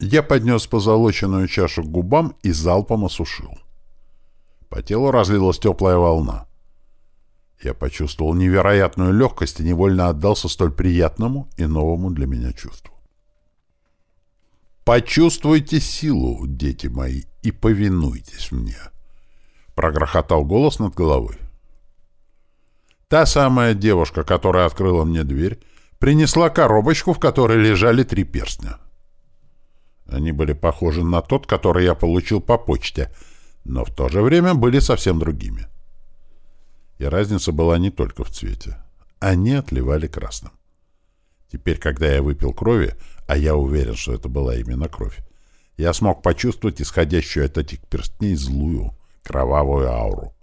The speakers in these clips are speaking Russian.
Я поднес позолоченную чашу к губам и залпом осушил. По телу разлилась теплая волна. Я почувствовал невероятную легкость и невольно отдался столь приятному и новому для меня чувству. «Почувствуйте силу, дети мои, и повинуйтесь мне», — прогрохотал голос над головой. Та самая девушка, которая открыла мне дверь, принесла коробочку, в которой лежали три перстня. Они были похожи на тот, который я получил по почте, но в то же время были совсем другими. И разница была не только в цвете. Они отливали красным. Теперь, когда я выпил крови, а я уверен, что это была именно кровь, я смог почувствовать исходящую от этих перстней злую, кровавую ауру.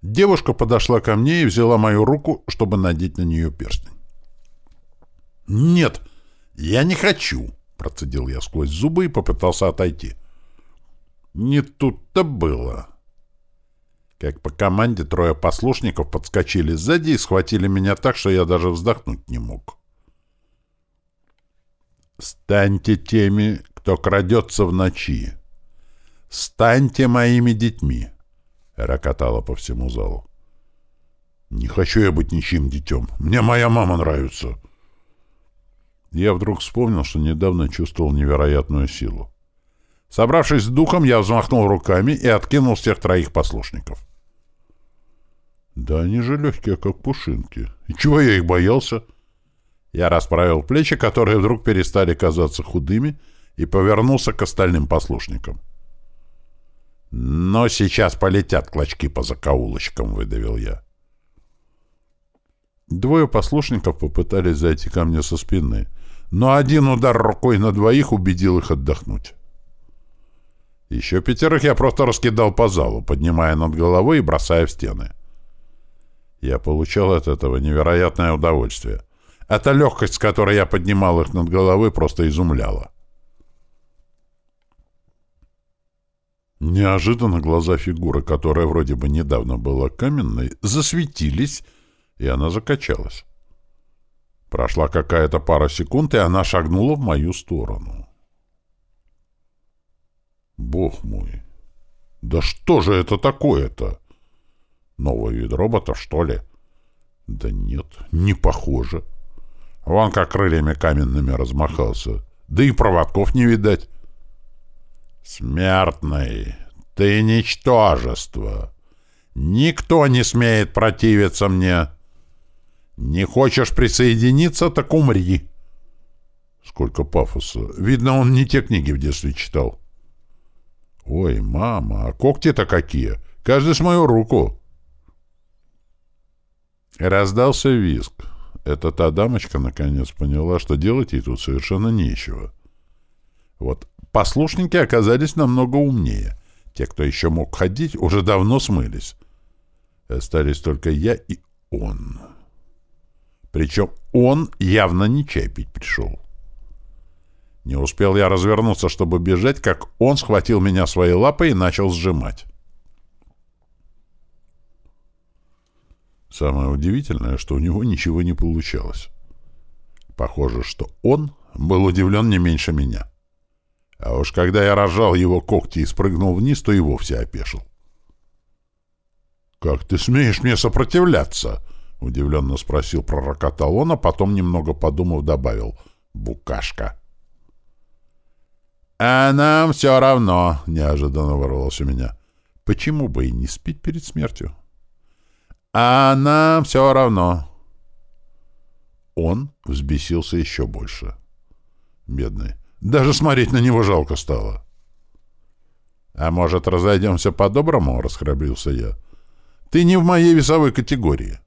Девушка подошла ко мне и взяла мою руку, чтобы надеть на нее перстень. «Нет, я не хочу!» — процедил я сквозь зубы и попытался отойти. Не тут-то было. Как по команде трое послушников подскочили сзади и схватили меня так, что я даже вздохнуть не мог. «Станьте теми, кто крадется в ночи. Станьте моими детьми!» — рокотало по всему залу. «Не хочу я быть ничьим детем. Мне моя мама нравится!» Я вдруг вспомнил, что недавно чувствовал невероятную силу. Собравшись с духом, я взмахнул руками и откинул всех троих послушников. Да они же легкие, как пушинки. И чего я их боялся? Я расправил плечи, которые вдруг перестали казаться худыми, и повернулся к остальным послушникам. «Но сейчас полетят клочки по закоулочкам», — выдавил я. Двое послушников попытались зайти ко мне со спины, но один удар рукой на двоих убедил их отдохнуть. Еще пятерых я просто раскидал по залу, поднимая над головой и бросая в стены. Я получал от этого невероятное удовольствие. Эта легкость, с которой я поднимал их над головой, просто изумляла. Неожиданно глаза фигуры, которая вроде бы недавно была каменной, засветились, и она закачалась. Прошла какая-то пара секунд, и она шагнула в мою сторону. Бог мой! Да что же это такое-то? Новый вид робота, что ли? Да нет, не похоже. Вон как крыльями каменными размахался. Да и проводков не видать. Смертный, ты ничтожество. Никто не смеет противиться мне. Не хочешь присоединиться, так умри. Сколько пафоса. Видно, он не те книги в детстве читал. «Ой, мама, а когти-то какие! Каждый с мою руку!» Раздался виск. Эта та дамочка наконец поняла, что делать ей тут совершенно нечего. Вот послушники оказались намного умнее. Те, кто еще мог ходить, уже давно смылись. Остались только я и он. Причем он явно не чай пить пришел. Не успел я развернуться, чтобы бежать, как он схватил меня своей лапой и начал сжимать. Самое удивительное, что у него ничего не получалось. Похоже, что он был удивлен не меньше меня. А уж когда я разжал его когти и спрыгнул вниз, то и вовсе опешил. «Как ты смеешь мне сопротивляться?» — удивленно спросил пророкотал он, потом, немного подумав, добавил «Букашка». «А нам все равно», — неожиданно ворвалось у меня. «Почему бы и не спить перед смертью?» «А нам все равно». Он взбесился еще больше. Бедный. Даже смотреть на него жалко стало. «А может, разойдемся по-доброму?» — расхрабрился я. «Ты не в моей весовой категории».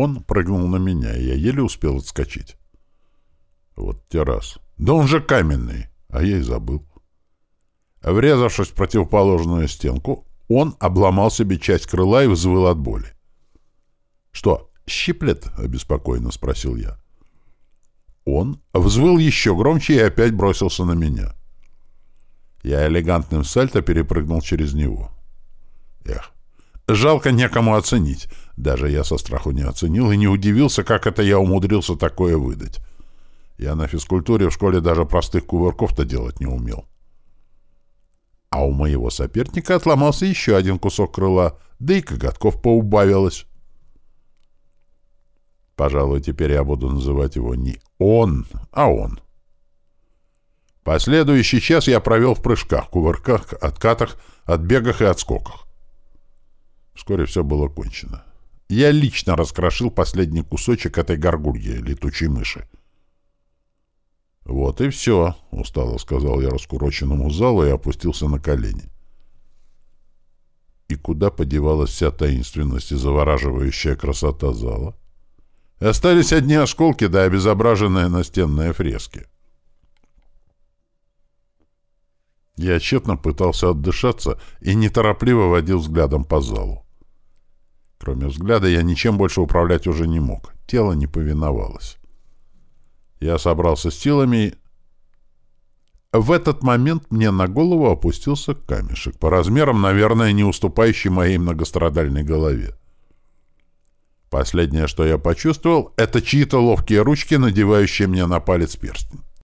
Он прыгнул на меня, и я еле успел отскочить. Вот те раз. Да он же каменный, а я и забыл. Врезавшись в противоположную стенку, он обломал себе часть крыла и взвыл от боли. «Что, щиплет?» — обеспокоенно спросил я. Он взвыл еще громче и опять бросился на меня. Я элегантным сальто перепрыгнул через него. Эх, жалко некому оценить. Даже я со страху не оценил и не удивился, как это я умудрился такое выдать. Я на физкультуре в школе даже простых кувырков-то делать не умел. А у моего соперника отломался еще один кусок крыла, да и коготков поубавилось. Пожалуй, теперь я буду называть его не «он», а «он». Последующий час я провел в прыжках, кувырках, откатах, отбегах и отскоках. Вскоре все было кончено. Я лично раскрошил последний кусочек этой горгульи, летучей мыши. «Вот и все», — устало сказал я раскуроченному залу и опустился на колени. И куда подевалась вся таинственность и завораживающая красота зала? Остались одни осколки да обезображенные настенные фрески. Я тщетно пытался отдышаться и неторопливо водил взглядом по залу. Кроме взгляда я ничем больше управлять уже не мог. Тело не повиновалось. Я собрался с силами В этот момент мне на голову опустился камешек, по размерам, наверное, не уступающий моей многострадальной голове. Последнее, что я почувствовал, это чьи-то ловкие ручки, надевающие мне на палец перстень.